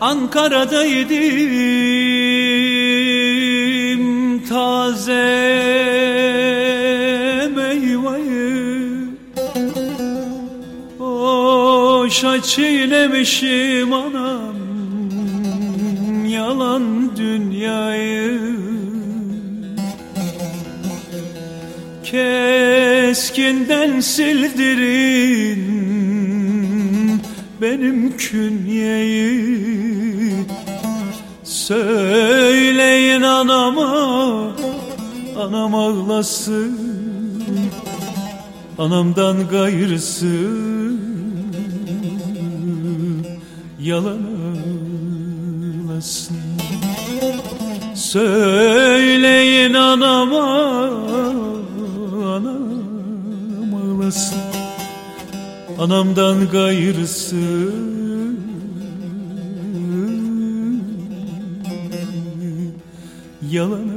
Ankara'daydım taze meyveyi Boşa çiğnemişim anam yalan dünyayı. Keskinden sildirin benim künyeyi Söyleyin anama Anam ağlasın. Anamdan gayrısı Yalan ağlasın. Söyleyin anama Anam ağlasın. Anamdan gayrısı Yalan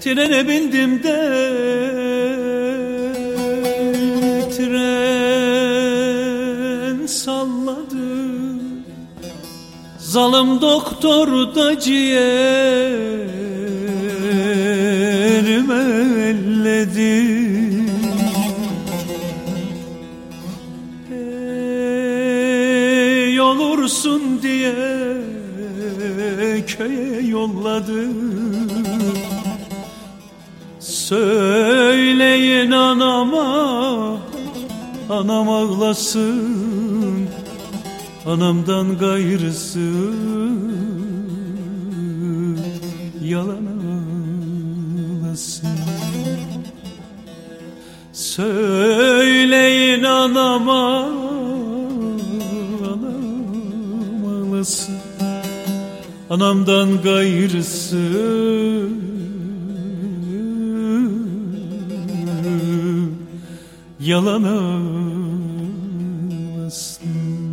Trene bindim de tren salladı. Zalım doktor da ciğerimi olursun diye köye yolladı Söyleyin anama Anam ağlasın Anamdan gayrısı Yalan ağlasın. Söyleyin anama anamdan gayrısı yalan aslında.